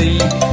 See.